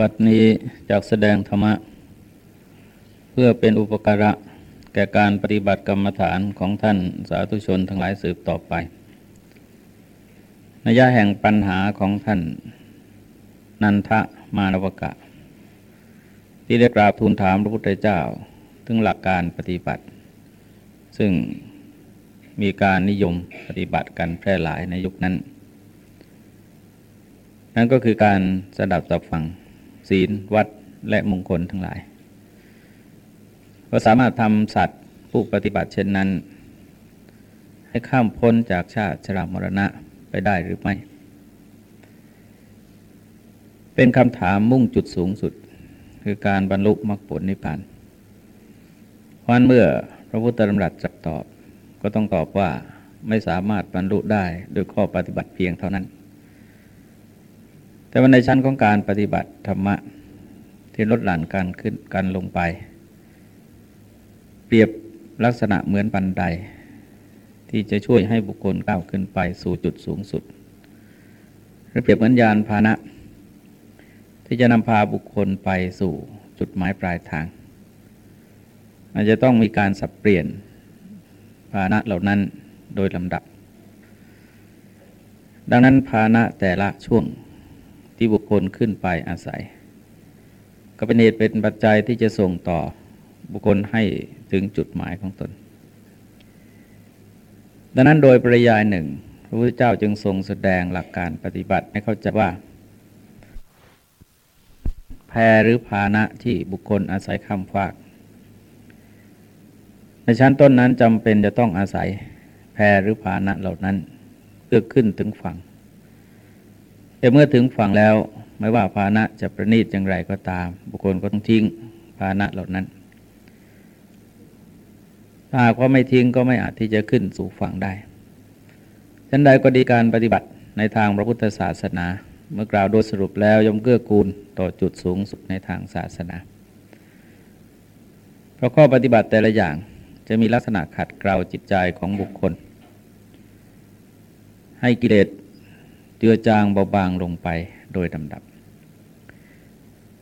บัดนี้จากแสดงธรรมะ เพื่อเป็นอุปการะแก่การปฏิบัติกรรมฐานของท่านสาธุชนทั้งหลายสืบต่อไปนัยยะแห่งปัญหาของท่าน นันทะมานวกะ ที่ได้กราบทูลถามพระพุทธเจ้า ถึงหลักการปฏิบัติ ซึ่งมีการนิยมปฏิบัติกันแพร่หลายในยุคนั้น นั่นก็คือการสดับสับฟัง ศีลวัดและมงคลทั้งหลาย ก็สามารถทำสัตว์ผู้ปฏิบัติเช่นนั้น ให้ข้ามพ้นจากชาติชรามรณะไปได้หรือไม่ เป็นคำถามมุ่งจุดสูงสุด คือการบรรลุมรรคผลนิพพานวันเมื่อพระพุทธธรรมรัสจับตอบ ก็ต้องตอบว่าไม่สามารถบรรลุได้โดยข้อปฏิบัติเพียงเท่านั้น แต่ว่าในชั้นของการปฏิบัติธรรมะที่ลดหลั่นการขึ้นกันลงไป เปรียบลักษณะเหมือนบันได ที่จะช่วยให้บุคคลก้าวขึ้นไปสู่จุดสูงสุดหรือเปรียบเหมือนยานพาหนะ ที่จะนำพาบุคคลไปสู่จุดหมายปลายทางอาจจะต้องมีการสับเปลี่ยนพาหนะเหล่านั้นโดยลำดับ ดังนั้นพาหนะแต่ละช่วง ที่บุคคลขึ้นไปอาศัย ก็เป็นเหตุเป็นปัจจัยที่จะส่งต่อบุคคลให้ถึงจุดหมายของตน ดังนั้นโดยปริยายหนึ่ง พระพุทธเจ้าจึงทรงแสดงหลักการปฏิบัติให้เข้าใจว่า แพรหรือภาณะที่บุคคลอาศัยข้ามฟาก ในชั้นต้นนั้นจำเป็นจะต้องอาศัยแพรหรือภาณะเหล่านั้นเพื่อขึ้นถึงฝั่ง แต่เมื่อถึงฝั่งแล้วไม่ว่าภาณะจะประณีตอย่างไรก็ตาม บุคคลก็ต้องทิ้งภาณะเหล่านั้นถ้าหากว่าไม่ทิ้งก็ไม่อาจที่จะขึ้นสู่ฝั่งได้ฉันใดก็ดีการปฏิบัติในทางพระพุทธศาสนา เมื่อกล่าวโดยสรุปแล้วย่อมเกื้อกูลต่อจุดสูงสุดในทางศาสนา เพราะข้อปฏิบัติแต่ละอย่างจะมีลักษณะขัดเกลาจิตใจของบุคคล ให้กิเลส เจือจางเบาบางลงไปโดยลำดับ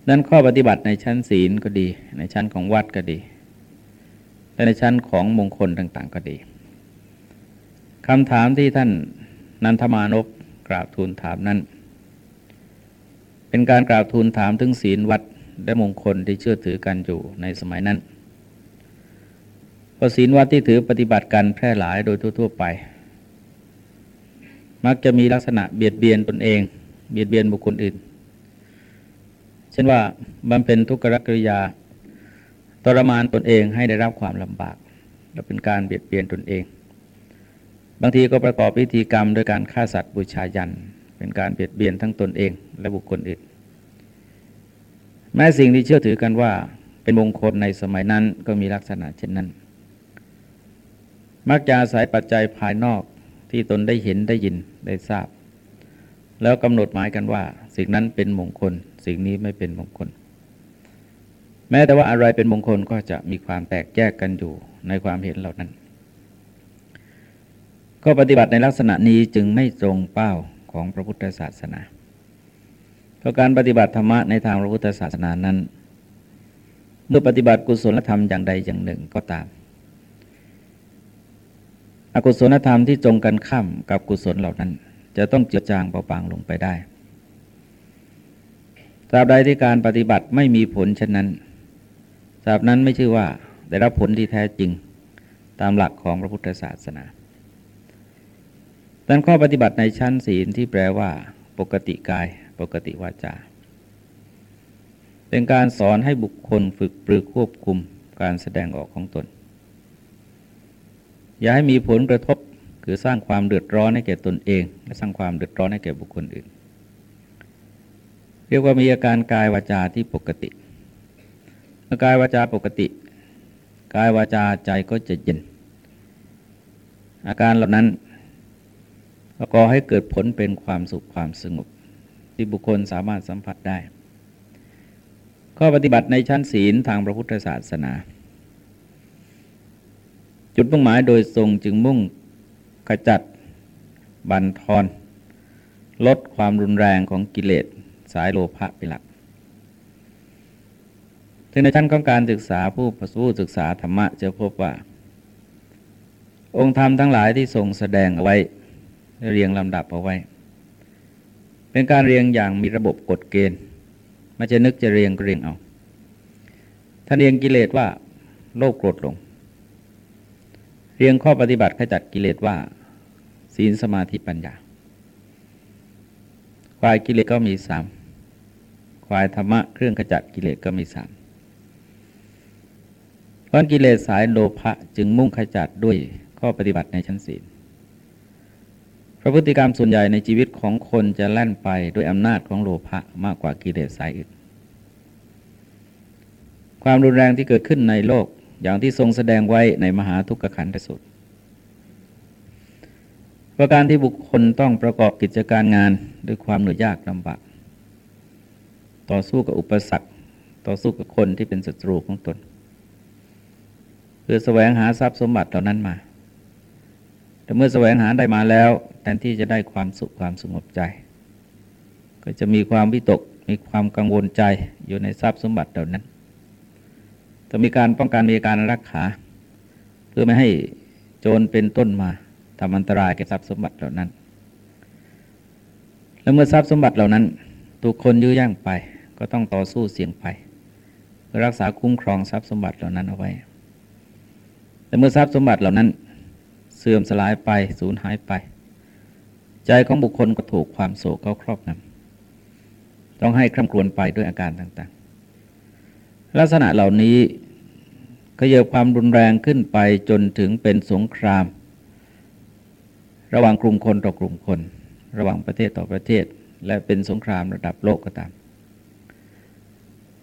นั้นข้อปฏิบัติในชั้นศีลก็ดี ในชั้นของวัดก็ดี และในชั้นของมงคลต่าง ๆ ก็ดีคำถามที่ท่านนันทมานพกราบทูลถามนั้น เป็นการกราบทูลถามถึงศีลวัดและมงคลที่เชื่อถือกันอยู่ในสมัยนั้นพระศีลวัดที่ถือปฏิบัติกันแพร่หลายโดยทั่ว ๆ ไป มักจะมีลักษณะเบียดเบียนตนเอง เบียดเบียนบุคคลอื่น เช่นว่าบำเพ็ญทุกขกริยาทรมานตนเองให้ได้รับความลำบาก และเป็นการเบียดเบียนตนเอง บางทีก็ประกอบพิธีกรรมโดยการฆ่าสัตว์บูชายัน เป็นการเบียดเบียนทั้งตนเอง และบุคคลอื่น แม้สิ่งที่เชื่อถือกันว่า เป็นมงคลในสมัยนั้นก็มีลักษณะเช่นนั้น มักจะอาศัยปัจจัยภายนอก ที่ตนได้เห็นได้ยินได้ทราบ แล้วกำหนดหมายกันว่า สิ่งนั้นเป็นมงคล สิ่งนี้ไม่เป็นมงคล แม้แต่ว่าอะไรเป็นมงคลก็จะมีความแตกแยกกันอยู่ในความเห็นเหล่านั้น ก็ปฏิบัติในลักษณะนี้จึงไม่ตรงเป้าของพระพุทธศาสนา เพราะการปฏิบัติธรรมะในทางพระพุทธศาสนานั้นเมื่อปฏิบัติกุศลธรรมอย่างใดอย่างหนึ่งก็ตาม อกุศลธรรมที่ตรงกันข้ามกับกุศลเหล่านั้น จะต้องเจือจางเบาบางลงไปได้ตราบใดที่การปฏิบัติไม่มีผลเช่นนั้นตราบนั้นไม่ชื่อว่าได้รับผลที่แท้จริงตามหลักของพระพุทธศาสนาดังข้อปฏิบัติในชั้นศีลที่แปลว่า ปกติกาย ปกติวาจา เป็นการสอนให้บุคคลฝึกปรือควบคุมการแสดงออกของตน อย่าให้มีผลกระทบคือสร้างความเดือดร้อนให้แก่ตนเอง และสร้างความเดือดร้อนให้แก่บุคคลอื่น เรียกว่ามีอาการกายวาจาที่ปกติมื่อกายวาจาปกติ กายวาจาใจก็จะเย็น อาการเหล่านั้นกอให้เกิดผลเป็นความสุขความสงบที่บุคคลสามารถสัมผัสได้ ข้อปฏิบัติในชั้นศีลทางพระพุทธศาสนา จุดมุ่งหมายโดยทรงจึงมุ่งขจัด บันทอน ลดความรุนแรงของกิเลสสายโลภะเป็นหลักถึงในชั้นของการศึกษาผู้ผู้ศึกษาธรรมะจะพบว่า องค์ธรรมทั้งหลายที่ทรงแสดงเอาไว้ เรียงลำดับเอาไว้ เป็นการเรียงอย่างมีระบบกฎเกณฑ์ไม่จะนึกจะเรียงก็เรียงเอาท่านเรียงกิเลสว่าโลภโกรธหลง เรียงข้อปฏิบัติขจัดกิเลสว่า ศีลสมาธิปัญญาควายกิเลสก็มีสามควายธรรมะเครื่องขจัดกิเลสก็มีสามเพราะกิเลสสายโลภะจึงมุ่งขจัดด้วยข้อปฏิบัติในชั้นศีลพระพฤติกรรมส่วนใหญ่ในชีวิตของคนจะแล่นไปด้วยอำนาจของโลภะมากกว่ากิเลสสายอื่น ความรุนแรงที่เกิดขึ้นในโลก อย่างที่ทรงแสดงไว้ในมหาทุกขขันธสูตร ประการที่บุคคลต้องประกอบกิจการงานด้วยความเหนื่อยยากลำบากต่อสู้กับอุปสรรค ต่อสู้กับคนที่เป็นศัตรูของตน เพื่อแสวงหาทรัพย์สมบัติเหล่านั้นมา แต่เมื่อแสวงหาได้มาแล้วแทนที่จะได้ความสุขความสงบใจ ก็จะมีความวิตก มีความกังวลใจอยู่ในทรัพย์สมบัติเหล่านั้น จะมีการป้องกันมีการรักษาเพื่อไม่ให้โจรเป็นต้นมาทำอันตรายแก่ทรัพย์สมบัติเหล่านั้น และเมื่อทรัพย์สมบัติเหล่านั้น ถูกคนยื้อย่างไป ก็ต้องต่อสู้เสี่ยงไปเพื่อรักษาคุ้มครองทรัพย์สมบัติเหล่านั้นเอาไว้ แต่เมื่อทรัพย์สมบัติเหล่านั้น เสื่อมสลายไปสูญหายไป ใจของบุคคลก็ถูกความโศกเข้าครอบงำต้องให้คร่ำครวญไปด้วยอาการต่างๆ ลักษณะเหล่านี้ก็เยอะความรุนแรงขึ้นไปจนถึงเป็นสงคราม ระหว่างกลุ่มคนต่อกลุ่มคน ระหว่างประเทศต่อประเทศ และเป็นสงครามระดับโลกก็ตาม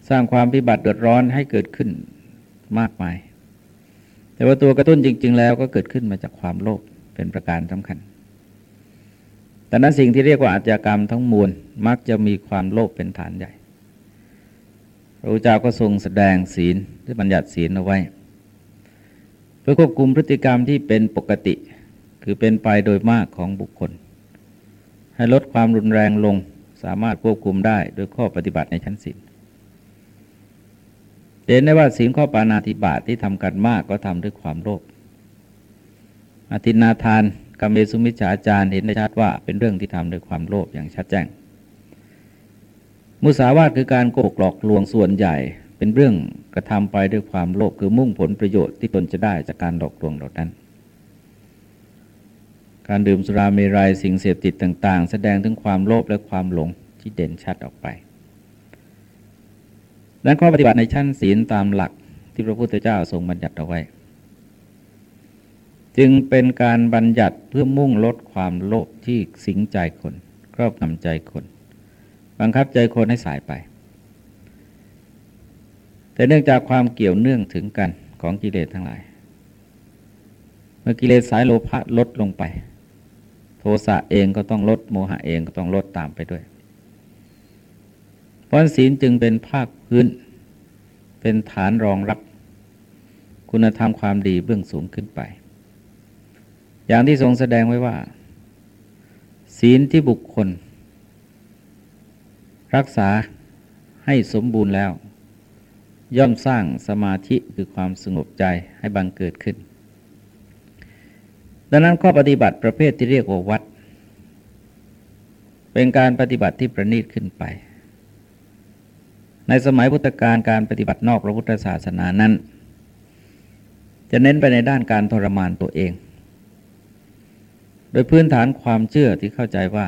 สร้างความพิบัติเดือดร้อนให้เกิดขึ้นมากมาย แต่ว่าตัวกระตุ้นจริง ๆ แล้วก็เกิดขึ้นมาจากความโลภเป็นประการสำคัญแต่นั้นสิ่งที่เรียกว่าอาชญากรรมทั้งมวลมักจะมีความโลภเป็นฐานใหญ่ พระพุทธเจ้าก็ทรงแสดงศีลหรือบัญญัติศีลเอาไว้ เพื่อควบคุมพฤติกรรมที่เป็นปกติ คือเป็นไปโดยมากของบุคคล ให้ลดความรุนแรงลงสามารถควบคุมได้โดยข้อปฏิบัติในชั้นศีลเห็นได้ว่าศีลข้อปานาติบาตที่ทำกันมากก็ทำด้วยความโลภอธินาทานกรรมเมสุมิจฉาจารเห็นได้ชัดว่าเป็นเรื่องที่ทำด้วยความโลภอย่างชัดแจ้ง มุสาวาทคือการโกหกหลอกลวงส่วนใหญ่ เป็นเรื่องกระทำไปด้วยความโลภคือมุ่งผลประโยชน์ที่ตนจะได้จากการหลอกลวงเหล่านั้น การดื่มสุราเมรัยสิ่งเสพติดต่าง ๆ แสดงถึงความโลภและความหลงที่เด่นชัดออกไปดังข้อปฏิบัติในชั้นศีลตามหลักที่พระพุทธเจ้าทรงบัญญัติเอาไว้ จึงเป็นการบัญญัติเพื่อมุ่งลดความโลภที่สิงใจคนครอบงำใจคน บังคับใจคนให้สายไป แต่เนื่องจากความเกี่ยวเนื่องถึงกันของกิเลสทั้งหลาย เมื่อกิเลสสายโลภะลดลงไป โทสะเองก็ต้องลดโมหะเองก็ต้องลดตามไปด้วยเพราะศีลจึงเป็นภาคพื้น เป็นฐานรองรับคุณธรรมความดีเบื้องสูงขึ้นไป อย่างที่ทรงแสดงไว้ว่า ศีลที่บุคคล รักษาให้สมบูรณ์แล้ว ย่อมสร้างสมาธิคือความสงบใจให้บังเกิดขึ้น ดังนั้นข้อปฏิบัติประเภทที่เรียกว่าวัด เป็นการปฏิบัติที่ประณีตขึ้นไป ในสมัยพุทธกาลการปฏิบัตินอกพระพุทธศาสนานั้น จะเน้นไปในด้านการทรมานตัวเอง โดยพื้นฐานความเชื่อที่เข้าใจว่า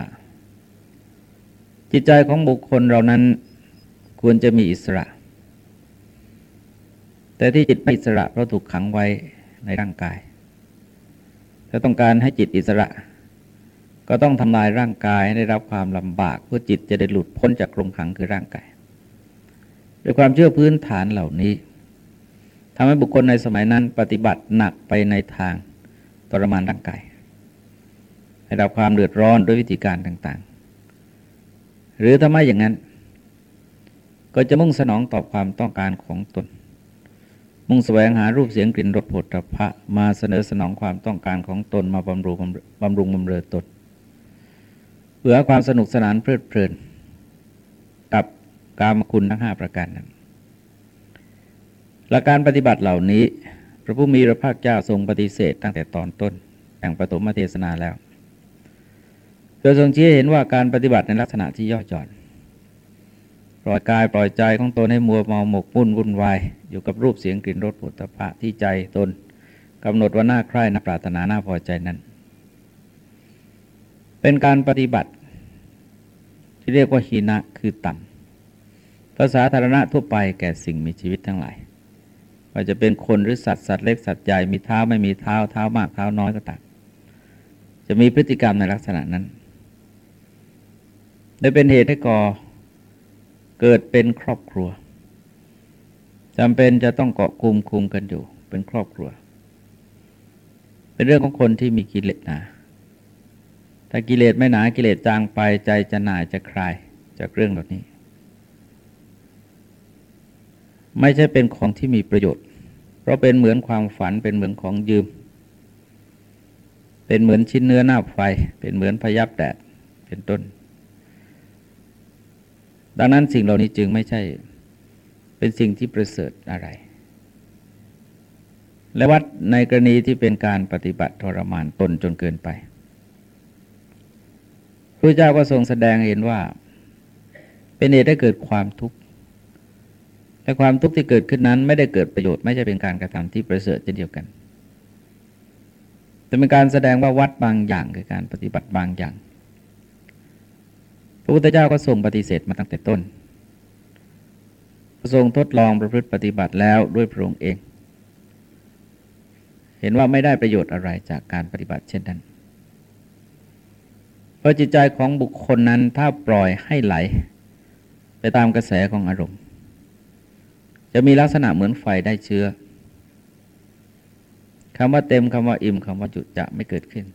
จิตใจของบุคคลเรานั้นควรจะมีอิสระ แต่ที่จิตไม่อิสระเพราะถูกขังไว้ในร่างกาย ถ้าต้องการให้จิตอิสระ ก็ต้องทำลายร่างกายให้ได้รับความลำบากเพื่อจิตจะได้หลุดพ้นจากกรงขังคือร่างกายด้วยความเชื่อพื้นฐานเหล่านี้ทำให้บุคคลในสมัยนั้นปฏิบัติหนักไปในทางทรมานร่างกาย ให้รับความเดือดร้อนด้วยวิธีการต่าง หรือถ้าไม่อย่างนั้น ก็จะมุ่งสนองตอบความต้องการของตน มุ่งแสวงหารูปเสียงกลิ่นรสผลตภะมาเสนอสนองความต้องการของตนมาบำรุงบำรุงบำเรอตนเพื่อความสนุกสนานเพลิดเพลิน กับกามคุณทั้งห้าประการนั้นหลักการปฏิบัติเหล่านี้ พระผู้มีพระภาคเจ้าทรงปฏิเสธตั้งแต่ตอนต้นแห่งปฐมเทศนาแล้ว โดยทรงชี้เห็นว่าการปฏิบัติในลักษณะที่ย่อหย่อน ปล่อยกายปล่อยใจของตนให้มัวเมาหมกมุ่นวุ่นวายอยู่กับรูปเสียงกลิ่นรสผลิตภัณฑ์ที่ใจตนกำหนดว่าหน่าใคร่น่าปรารถนาหน่าพอใจนั้น เป็นการปฏิบัติ ที่เรียกว่าหีนะคือต่ำภาษาธารณะทั่วไปแก่สิ่งมีชีวิตทั้งหลายว่าจะเป็นคนหรือสัตว์สัตว์เล็กสัตว์ใหญ่มีเท้าไม่มีเท้าเท้ามากเท้าน้อยก็ตามจะมีพฤติกรรมในลักษณะนั้น ได้เป็นเหตุให้ก่อเกิดเป็นครอบครัวจำเป็นจะต้องเกาะคุมคุมกันอยู่ เป็นครอบครัว เป็นเรื่องของคนที่มีกิเลสหนาถ้ากิเลสไม่หนากิเลสจางไปใจจะหน่ายจะคลายจากเรื่องเหล่านี้ ไม่ใช่เป็นของที่มีประโยชน์ เพราะเป็นเหมือนความฝันเป็นเหมือนของยืม เป็นเหมือนชิ้นเนื้อหน้าไฟ เป็นเหมือนพยับแดดเป็นต้น ดังนั้นสิ่งเหล่านี้จึงไม่ใช่เป็นสิ่งที่ประเสริฐอะไร และวัดในกรณีที่เป็นการปฏิบัติทรมานตนจนเกินไปพระเจ้าก็ทรงแสดงเห็นว่า เป็นเหตุให้เกิดความทุกข์และความทุกข์ที่เกิดขึ้นนั้นไม่ได้เกิดประโยชน์ไม่ใช่เป็นการกระทำที่ประเสริฐเช่นเดียวกันแต่เป็นการแสดงว่าวัดบางอย่างคือการปฏิบัติบางอย่าง ระพุทธเจ้าก็ทรงปฏิเสธมาตั้งแต่ต้น ทรงทดลองประพฤติปฏิบัติแล้วด้วยพระองค์เอง เห็นว่าไม่ได้ประโยชน์อะไรจากการปฏิบัติเช่นนั้น เพราะจิตใจของบุคคลนั้นถ้าปล่อยให้ไหล ไปตามกระแสของอารมณ์ จะมีลักษณะเหมือนไฟได้เชื้อคำว่าเต็มคำว่าอิ่มคำว่าจุจะไม่เกิดขึ้น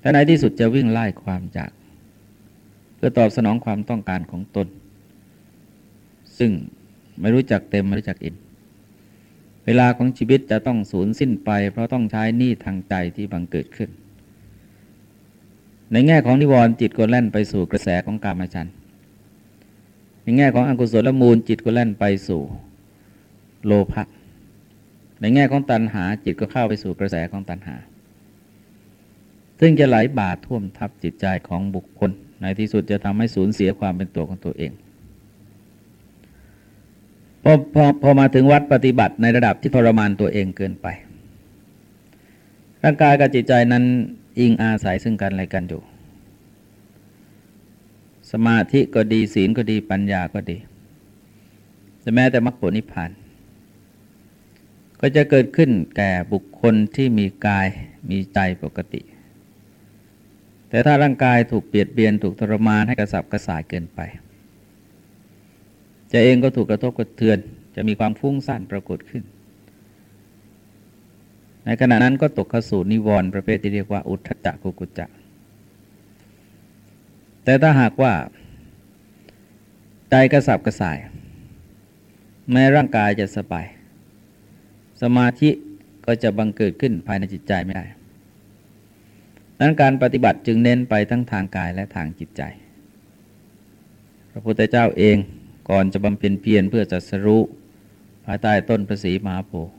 แต่ในที่สุดจะวิ่งไล่ความจาก พื่อตอบสนองความต้องการของตน ซึ่งไม่รู้จักเต็มไม่รู้จักอิ่มเวลาของชีวิตจะต้องสูญสิ้นไป เพราะต้องใช้หนี้ทางใจที่บังเกิดขึ้น ในแง่ของนิวรณ์จิตก็แล่นไปสู่กระแสของกามฉันในแง่ของอกุศลมูลจิตก็แล่นไปสู่โลภะในแง่ของตัณหาจิตก็เข้าไปสู่กระแสของตัณหา ซึ่งจะไหลบาดท่วมทับจิตใจของบุคคล ในที่สุดจะทำให้สูญเสียความเป็นตัวของตัวเองพอพอพอมาถึงวัดปฏิบัติในระดับที่ทรมานตัวเองเกินไป ร่างกายกับจิตใจนั้นอิงอาศัยซึ่งกันและกันอยู่ สมาธิก็ดีศีลก็ดีปัญญาก็ดี แต่แม้แต่มรรคผลนิพพาน ก็จะเกิดขึ้นแก่บุคคลที่มีกายมีใจปกติ แต่ถ้าร่างกายถูกเบียดเบียนถูกทรมานให้กระสับกระส่ายเกินไป จะเองก็ถูกกระทบกระเทือน จะมีความฟุ้งซ่านปรากฏขึ้น ในขณะนั้นก็ตกเข้าสู่นิวรณ์ประเภทที่เรียกว่า อุทธจักกุกุจักแต่ถ้าหากว่า ใจกระสับกระส่าย แม้ร่างกายจะสบาย สมาธิก็จะบังเกิดขึ้นภายในจิตใจไม่ได้ นั้นการปฏิบัติจึงเน้นไปทั้งทางกายและทางจิตใจ พระพุทธเจ้าเองก่อนจะบำเพ็ญเพียรเพื่อจัดสรู้ภายใต้ต้นพระศรีมหาโพธิ์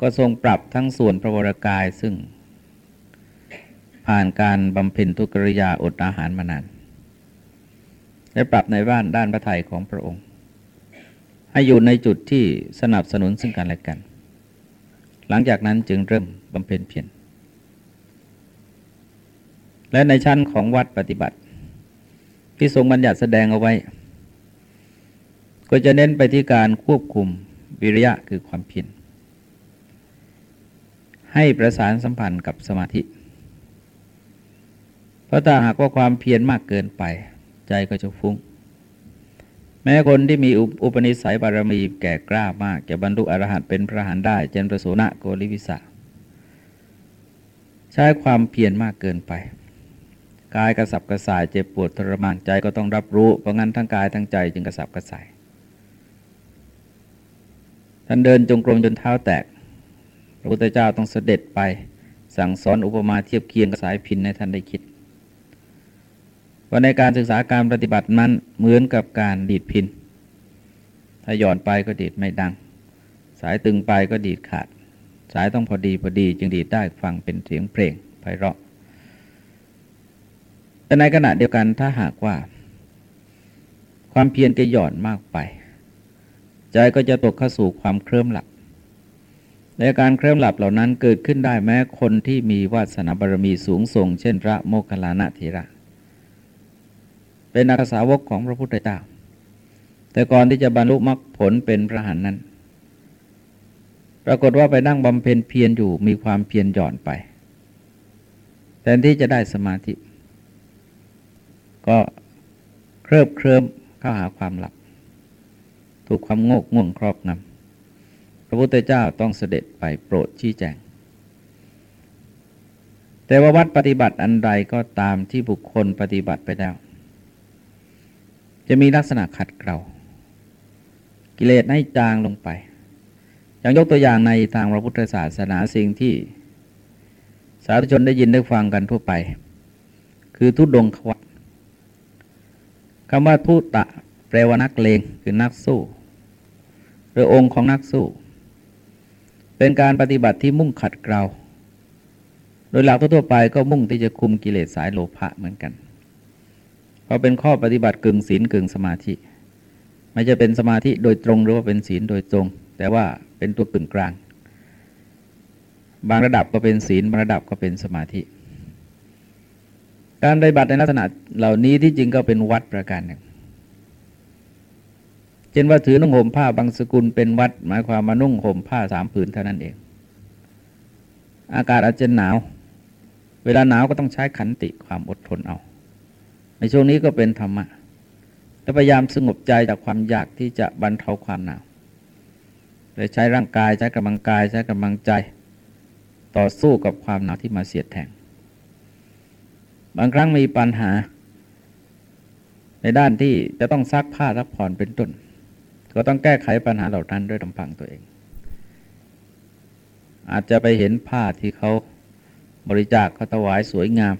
ก็ทรงปรับทั้งส่วนพระวรากายซึ่ง ผ่านการบำเพ็ญทุกริยาอดอาหารมานานและปรับในบ้านด้านพระทัยของพระองค์ ให้อยู่ในจุดที่สนับสนุนซึ่งกันและกัน หลังจากนั้นจึงเริ่มบำเพ็ญเพียร และในชั้นของวัดปฏิบัติ ที่ทรงบัญญัติแสดงเอาไว้ ก็จะเน้นไปที่การควบคุมวิริยะคือความเพียรให้ประสานสัมพันธ์กับสมาธิ เพราะถ้าหากว่าความเพียรมากเกินไป ใจก็จะฟุง้ง แม้คนที่มีอุปนิสัยบารมีแก่กล้ามาก จะบรรลุอรหันต์เป็นพระหันได้ เจนประโสนะโกริวิสาใช้ความเพียรมากเกินไป กายกระสับกระส่ายเจ็บปวดทรมานใจก็ต้องรับรู้เพราะงั้นทั้งกายทั้งใจจึงกระสับกระส่ายท่านเดินจงกรมจนเท้าแตก พระพุทธเจ้าต้องเสด็จไป สั่งสอนอุปมาเทียบเคียงกับสายพินในท่านได้คิดว่าในการศึกษาการปฏิบัตินั้นเหมือนกับการดีดพิน ถ้าหย่อนไปก็ดีดไม่ดัง สายตึงไปก็ดีดขาด สายต้องพอดีพอดีจึงดีดได้ฟังเป็นเสียงเพลงไพเราะ แต่ในขณะเดียวกันถ้าหากว่า ความเพียรจะหย่อนมากไป ใจก็จะตกเข้าสู่ความเคลิ้มหลับและการเคลิ้มหลับเหล่านั้นเกิดขึ้นได้แม้คนที่มีวาสนาบารมีสูงส่ง เช่นพระโมคคัลลานะเถระ เป็นอาสาวกของพระพุทธเจ้าแต่ก่อนที่จะบรรลุมรรคผลเป็นพระหันนั้น ปรากฏว่าไปนั่งบำเพ็ญเพียรอยู่มีความเพียรหย่อนไป แทนที่จะได้สมาธิ ก็เคลิบเคลิ้มเข้าหาความหลับ ถูกความโงกง่วงครอบงำพระพุทธเจ้าต้องเสด็จไปโปรดชี้แจง แต่ว่าวัดปฏิบัติอันใดก็ตามที่บุคคลปฏิบัติไปแล้ว จะมีลักษณะขัดเกลากิเลสให้จางลงไปอย่างยกตัวอย่างในทางพระพุทธศาสนาสิ่งที่สาธุชนได้ยินได้ฟังกันทั่วไป คือทุดดงขวัต คำว่าทุตะ แปลว่านักเลงคือนักสู้ หรือองค์ของนักสู้ เป็นการปฏิบัติที่มุ่งขัดเกลาโดยหลักทั่วไปก็มุ่งที่จะคุมกิเลสสายโลภะเหมือนกัน เพราะเป็นข้อปฏิบัติกึ่งศีลกึ่งสมาธิ ไม่จะเป็นสมาธิโดยตรงหรือว่าเป็นศีลโดยตรง แต่ว่าเป็นตัวกึ่งกลาง บางระดับก็เป็นศีลบางระดับก็เป็นสมาธิ การปฏิบัติในลักษณะเหล่านี้ที่จริงก็เป็นวัดประการหนึ่งเช่นว่าถือนุ่งห่มผ้าบางสกุลเป็นวัด หมายความมานุ่งห่มผ้าสามผืนเท่านั้นเอง อากาศอาจจะหนาว เวลาหนาวก็ต้องใช้ขันติความอดทนเอา ในช่วงนี้ก็เป็นธรรมะและพยายามสงบใจจากความอยากที่จะบรรเทาความหนาวเลยใช้ร่างกายใช้กำลังกายใช้กำลังใจ ต่อสู้กับความหนาวที่มาเสียดแทง บางครั้งมีปัญหา ในด้านที่จะต้องซักผ้าซักผ่อนเป็นต้น ก็ต้องแก้ไขปัญหาเหล่านั้นด้วยลำพังตัวเอง อาจจะไปเห็นผ้าที่เขาบริจาคเขาถวายสวยงาม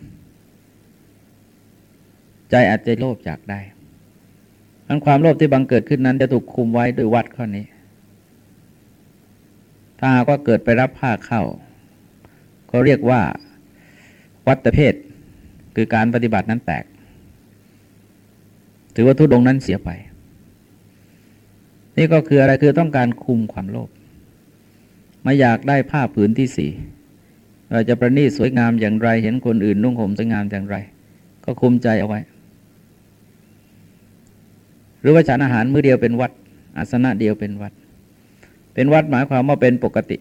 ใจอาจจะโลภอยากได้ทั้นความโลภที่บังเกิดขึ้นนั้นจะถูกคุมไว้ด้วยวัดข้อนี้ ถ้าก็เกิดไปรับผ้าเข้า ก็เรียกว่าวัตเพศ คือการปฏิบัตินั้นแตก ถือว่าทุดงนั้นเสียไป นี่ก็คืออะไรคือต้องการคุมความโลภไม่อยากได้ผ้าผืนที่สี่เราจะประณีตสวยงามอย่างไร เห็นคนอื่นนุ่งห่มสวยงามอย่างไร ก็คุมใจเอาไว้ หรือว่าฉันอาหารมื้อเดียวเป็นวัด อาสนะเดียวเป็นวัด เป็นวัดหมายความว่าเป็นปกติ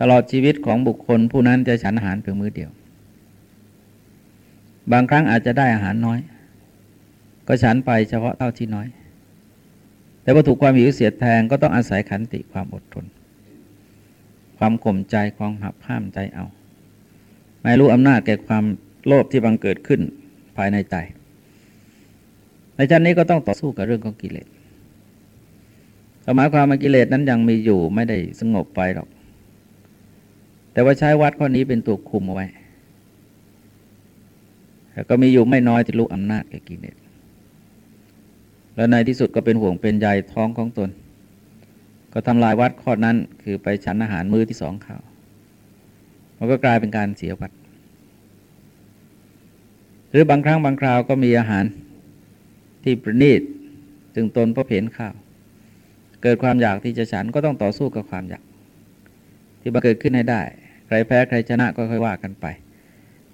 ตลอดชีวิตของบุคคลผู้นั้นจะฉันอาหารเพียงมื้อเดียว บางครั้งอาจจะได้อาหารน้อย ก็ฉันไปเฉพาะเท่าที่น้อย แต่พอถูกความหิวเสียดแทงก็ต้องอาศัยขันติความอดทน ความข่มใจความหับห้ามใจเอา ไม่รู้อำนาจแก่ความโลภที่บังเกิดขึ้นภายในใจ ในชั้นนี้ก็ต้องต่อสู้กับเรื่องของกิเลสหมายความว่ากิเลสนั้นยังมีอยู่ไม่ได้สงบไปหรอก แต่ว่าใช้วัดข้อนี้เป็นตัวคุมเอาไว้ แต่ก็มีอยู่ไม่น้อยที่รู้อำนาจแก่กิเลสแล้วในที่สุดก็เป็นห่วงเป็นใยท้องของตน ก็ทำลายวัดข้อนั้นคือไปฉันอาหารมื้อที่สองข้าวมันก็กลายเป็นการเสียวัด หรือบางครั้งบางคราวก็มีอาหารที่ประณีตจึงตนพบเห็นข้าว เกิดความอยากที่จะฉันก็ต้องต่อสู้กับความอยาก ที่บังเกิดขึ้นให้ได้ ใครแพ้ใครชนะก็ค่อยว่ากันไป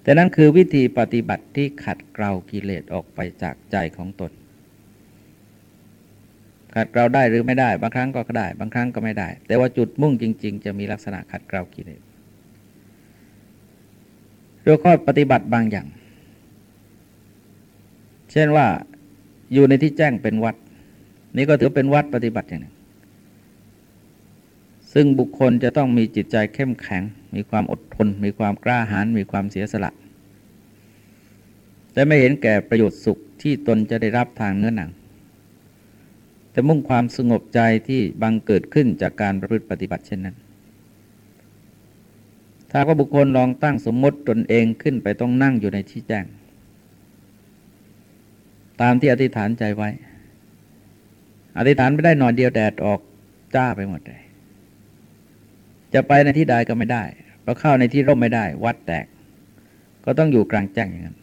แต่นั่นคือวิธีปฏิบัติที่ขัดเกลากิเลสออกไปจากใจของตน ขัดเกลาได้หรือไม่ได้ บางครั้งก็ได้ บางครั้งก็ไม่ได้ แต่ว่าจุดมุ่งจริง ๆ จะมีลักษณะขัดเกลากิเลสเรื่องข้อปฏิบัติบางอย่าง เช่นว่าอยู่ในที่แจ้งเป็นวัด นี่ก็ถือเป็นวัดปฏิบัติอย่างหนึ่ง ซึ่งบุคคลจะต้องมีจิตใจเข้มแข็ง มีความอดทน มีความกล้าหาญมีความเสียสละ แต่ไม่เห็นแก่ประโยชน์สุขที่ตนจะได้รับทางเนื้อหนัง แต่มุ่งความสงบใจที่บังเกิดขึ้นจากการประพฤติปฏิบัติเช่นนั้น ถ้าว่าบุคคลลองตั้งสมมติตนเองขึ้นไปต้องนั่งอยู่ในที่แจ้ง ตามที่อธิษฐานใจไว้ อธิษฐานไม่ได้หน่อยเดียวแดดออกจ้าไปหมดเลย จะไปในที่ใดก็ไม่ได้เพราะเข้าในที่ร่มไม่ได้ วัดแตก ก็ต้องอยู่กลางแจ้งอย่างนั้น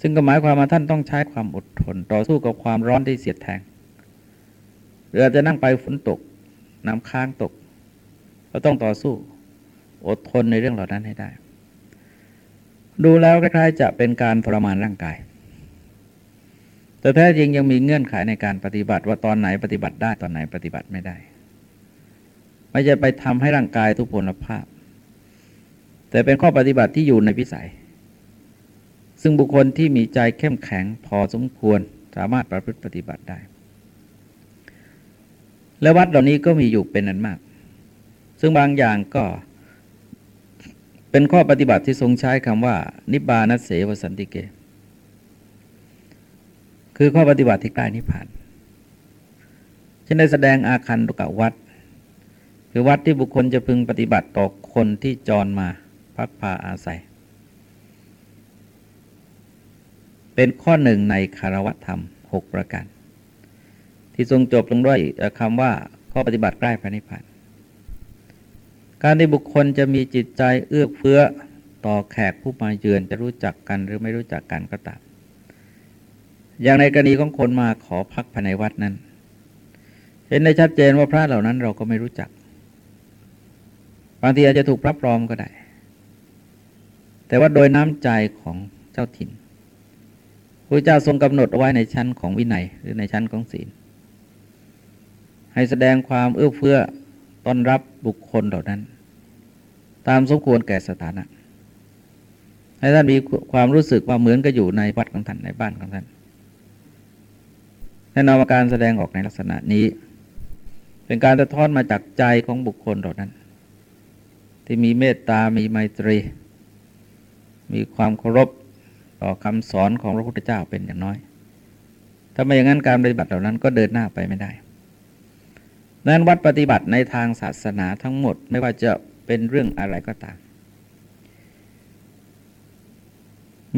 ซึ่งก็หมายความว่าท่านต้องใช้ความอดทน ต่อสู้กับความร้อนที่เสียดแทงหรืออาจจะนั่งไปฝนตก น้ำค้างตก ก็ต้องต่อสู้ อดทนในเรื่องเหล่านั้นให้ได้ ดูแล้วคล้ายๆจะเป็นการทรมานร่างกาย แต่แท้จริงยังมีเงื่อนไขในการปฏิบัติว่าตอนไหนปฏิบัติได้ตอนไหนปฏิบัติไม่ได้ ไม่จะไปทำให้ร่างกายทุพพลภาพ แต่เป็นข้อปฏิบัติที่อยู่ในพิสัย ซึ่งบุคคลที่มีใจเข้มแข็งพอสมควรสามารถประพฤติปฏิบัติได้ และวัดเหล่านี้ก็มีอยู่เป็นอันมาก ซึ่งบางอย่างก็เป็นข้อปฏิบัติที่ทรงใช้คำว่า นิบานัสเสวสันติเก คือข้อปฏิบัติที่ใกล้นิพพานเช่นได้แสดงอาคันตุกวัด คือวัดที่บุคคลจะพึงปฏิบัติต่อคนที่จรมาพักพาอาศัย เป็นข้อหนึ่งในคารวะธรรมหกประการ ที่ทรงจบลงด้วยคำว่าข้อปฏิบัติใกล้พระนิพพานการที่บุคคลจะมีจิตใจเอื้อเฟื้อต่อแขกผู้มาเยือนจะรู้จักกันหรือไม่รู้จักกันก็ตาม อย่างในกรณีของคนมาขอพักภายในวัดนั้น เห็นได้ชัดเจนว่าพระเหล่านั้นเราก็ไม่รู้จัก บางทีอาจจะถูกพระปลอมก็ได้ แต่ว่าโดยน้ำใจของเจ้าถิ่นพระเจ้าทรงกำหนดเอาไว้ในชั้นของวินัย หรือในชั้นของศีล ให้แสดงความเอื้อเฟื้อต้อนรับบุคคลเหล่านั้น ตามสมควรแก่สถานะ ให้ท่านมีความรู้สึกว่าเหมือนกับอยู่ในวัดของท่านในบ้านของท่านแน่นอนการแสดงออกในลักษณะนี้ เป็นการสะท้อนมาจากใจของบุคคลเหล่านั้น ที่มีเมตตา มีไมตรี มีความเคารพต่อคำสอนของพระพุทธเจ้าเป็นอย่างน้อย ถ้าไม่อย่างนั้นการปฏิบัติเหล่านั้นก็เดินหน้าไปไม่ได้นั้นวัดปฏิบัติในทางศาสนาทั้งหมดไม่ว่าจะเป็นเรื่องอะไรก็ตาม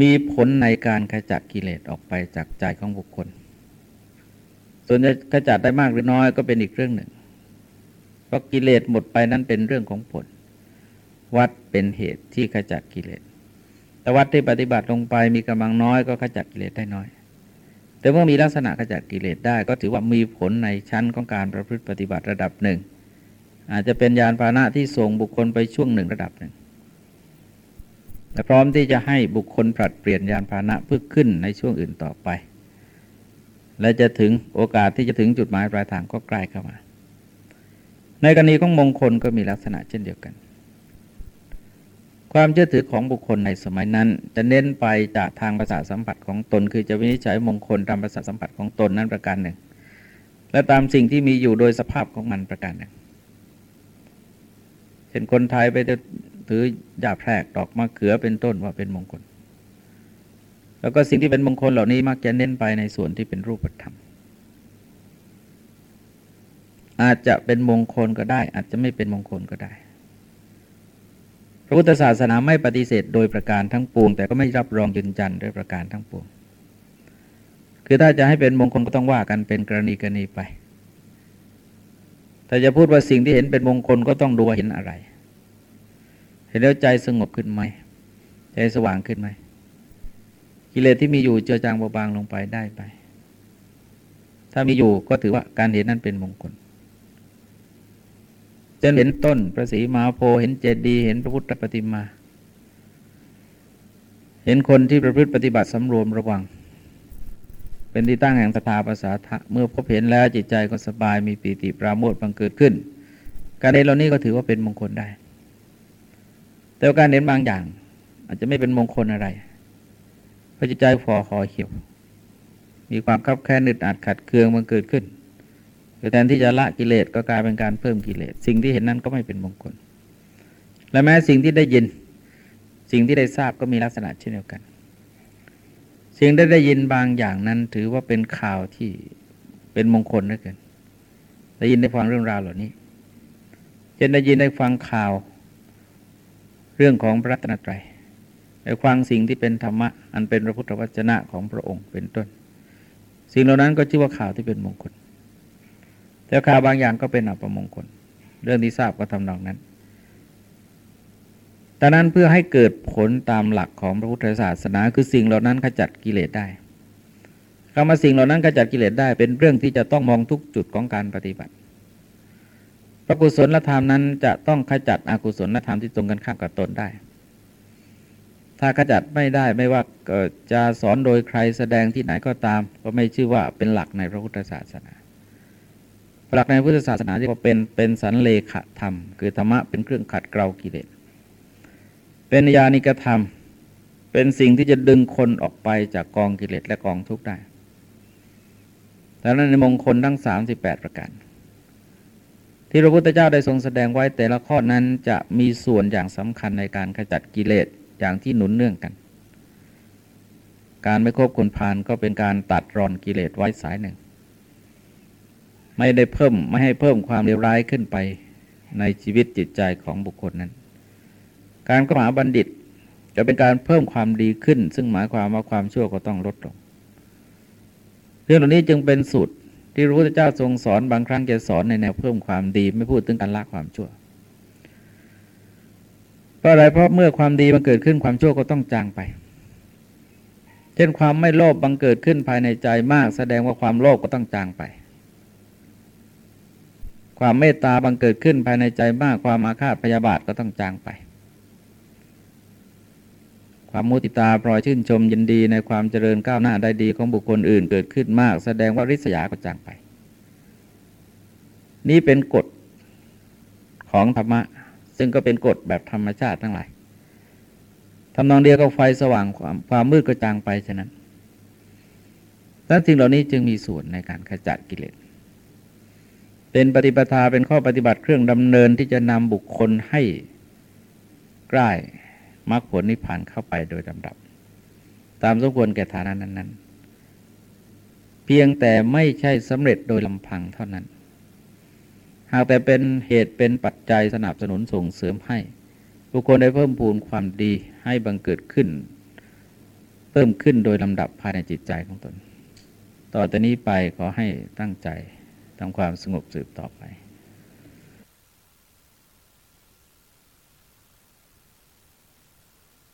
มีผลในการขจัดกิเลสออกไปจากใจของบุคคล ส่วนจะขจัดได้มากหรือน้อยก็เป็นอีกเรื่องหนึ่ง เพราะกิเลสหมดไปนั้นเป็นเรื่องของผล วัดเป็นเหตุที่ขจัดกิเลส แต่วัดที่ปฏิบัติลงไปมีกำลังน้อยก็ขจัดกิเลสได้น้อย แต่เมื่อมีลักษณะขจัดกิเลสได้ ก็ถือว่ามีผลในชั้นของการประพฤติปฏิบัติระดับหนึ่ง อาจจะเป็นยานพาหนะที่ส่งบุคคลไปช่วงหนึ่งระดับหนึ่งและพร้อมที่จะให้บุคคลผลัดเปลี่ยนยานพาหนะเพื่อขึ้นในช่วงอื่นต่อไป และจะถึงโอกาสที่จะถึงจุดหมายปลายทางก็ใกล้เข้ามา ในกรณีของมงคลก็มีลักษณะเช่นเดียวกัน ความเชื่อถือของบุคคลในสมัยนั้น จะเน้นไปจากทางภาษาสัมผัสของตน คือจะวินิจฉัยมงคลตามภาษาสัมผัสของตนนั้นประการหนึ่ง และตามสิ่งที่มีอยู่โดยสภาพของมันประการหนึ่งเช่นคนไทยไปจะถือยาแพรกดอกมะเขือเป็นต้นว่าเป็นมงคล แล้วก็สิ่งที่เป็นมงคลเหล่านี้มักจะเน้นไปในส่วนที่เป็นรูปธรรม อาจจะเป็นมงคลก็ได้ อาจจะไม่เป็นมงคลก็ได้ พระพุทธศาสนาไม่ปฏิเสธโดยประการทั้งปวง แต่ก็ไม่รับรองยืนยันด้วยประการทั้งปวง คือถ้าจะให้เป็นมงคลก็ต้องว่ากันเป็นกรณีกรณีไป แต่จะพูดว่าสิ่งที่เห็นเป็นมงคลก็ต้องดูว่าเห็นอะไร เห็นแล้วใจสงบขึ้นไหมใจสว่างขึ้นไหมกิเลสที่มีอยู่เจือจางเบาบางลงไปได้ไป ถ้ามีอยู่ก็ถือว่าการเห็นนั้นเป็นมงคล จะเห็นต้นพระศรีมาโพเห็นเจดีย์เห็นพระพุทธปฏิมา เห็นคนที่ประพฤติปฏิบัติสำรวมระวัง เป็นที่ตั้งแห่งศรัทธาภาษาทะเมื่อพบเห็นแล้วจิตใจก็สบายมีปีติปราโมทย์บังเกิดขึ้น การเห็นเหล่านี้ก็ถือว่าเป็นมงคลได้ แต่การเห็นบางอย่าง อาจจะไม่เป็นมงคลอะไรเพราะจิตใจฟอคอเขียวมีความคับแค้นนึดอัดขัดเคืองมันเกิดขึ้น แทนที่จะละกิเลสก็กลายเป็นการเพิ่มกิเลส สิ่งที่เห็นนั้นก็ไม่เป็นมงคล และแม้สิ่งที่ได้ยิน สิ่งที่ได้ทราบก็มีลักษณะเช่นเดียวกัน สิ่งได้ได้ยินบางอย่างนั้นถือว่าเป็นข่าวที่เป็นมงคลเหลือเกินได้ยินได้ฟังเรื่องราวเหล่านี้เช่นได้ยินได้ฟังข่าว เรื่องของพระรัตนตรัยไปฟังสิ่งที่เป็นธรรมะอันเป็นพระพุทธวจนะของพระองค์เป็นต้น สิ่งเหล่านั้นก็ชื่อว่าข่าวที่เป็นมงคล แต่ข่าวบางอย่างก็เป็นอัปมงคล เรื่องที่ทราบก็ทำนองนั้นดังนั้นเพื่อให้เกิดผลตามหลักของพระพุทธศาสนา คือสิ่งเหล่านั้นขจัดกิเลสได้คำว่าสิ่งเหล่านั้นขจัดกิเลสได้ เป็นเรื่องที่จะต้องมองทุกจุดของการปฏิบัติ พระกุศลธรรมนั้นจะต้องขจัดอกุศลธรรมที่ตรงกันข้ามกับตนได้ ถ้าขจัดไม่ได้ไม่ว่าจะสอนโดยใครแสดงที่ไหนก็ตาม ก็ไม่ชื่อว่าเป็นหลักในพระพุทธศาสนา หลักในพุทธศาสนาที่ว่าเป็นเป็นสันเลขธรรม คือธรรมะเป็นเครื่องขัดเกลากิเลสเป็นญาณิกธรรม เป็นสิ่งที่จะดึงคนออกไปจากกองกิเลสและกองทุกข์ได้แต่นั้นในมงคลทั้ง 38 ประการที่พระพุทธเจ้าได้ทรงแสดงไว้แต่ละข้อนั้นจะมีส่วนอย่างสำคัญในการขจัดกิเลสอย่างที่หนุนเนื่องกัน การไม่คบคนพาลก็เป็นการตัดรอนกิเลสไว้สายหนึ่ง ไม่ได้เพิ่มไม่ให้เพิ่มความเลวร้ายขึ้นไปในชีวิตจิตใจของบุคคลนั้น การกระหาบัณฑิต จะเป็นการเพิ่มความดีขึ้น ซึ่งหมายความว่าความชั่วก็ต้องลดลง เรื่องเหล่านี้จึงเป็นสูตรที่พระพุทธเจ้าทรงสอนบางครั้งจะสอนในแนวเพิ่มความดีไม่พูดถึงการละความชั่วเพราะอะไรเพราะเมื่อความดีมันเกิดขึ้นความชั่วก็ต้องจางไป เช่นความไม่โลภบังเกิดขึ้นภายในใจมาก แสดงว่าความโลภก็ต้องจางไป ความเมตตาบังเกิดขึ้นภายในใจมากความอาฆาตพยาบาทก็ต้องจางไป ความมุติตาปล่อยชื่นชมยินดีในความเจริญก้าวหน้าได้ดีของบุคคลอื่นเกิดขึ้นมาก แสดงว่าริษยาก็จางไป นี่เป็นกฎของธรรมะ ซึ่งก็เป็นกฎแบบธรรมชาติทั้งหลายทำนองเดียวกับไฟสว่างความความมืดก็จางไปฉะนั้นและสิ่งเหล่านี้จึงมีส่วนในการขจัดกิเลส เป็นปฏิปทาเป็นข้อปฏิบัติเครื่องดำเนินที่จะนำบุคคลให้ใกล้มรรคผลนิพพานเข้าไปโดยลำดับ ตามสมควรแก่ฐานะนั้น ๆ เพียงแต่ไม่ใช่สำเร็จโดยลำพังเท่านั้น หากแต่เป็นเหตุเป็นปัจจัยสนับสนุนส่งเสริมให้ บุคคลได้เพิ่มพูนความดีให้บังเกิดขึ้น เพิ่มขึ้นโดยลำดับภายในจิตใจของตน ต่อจากนี้ไปขอให้ตั้งใจ ทำความสงบสืบต่อไป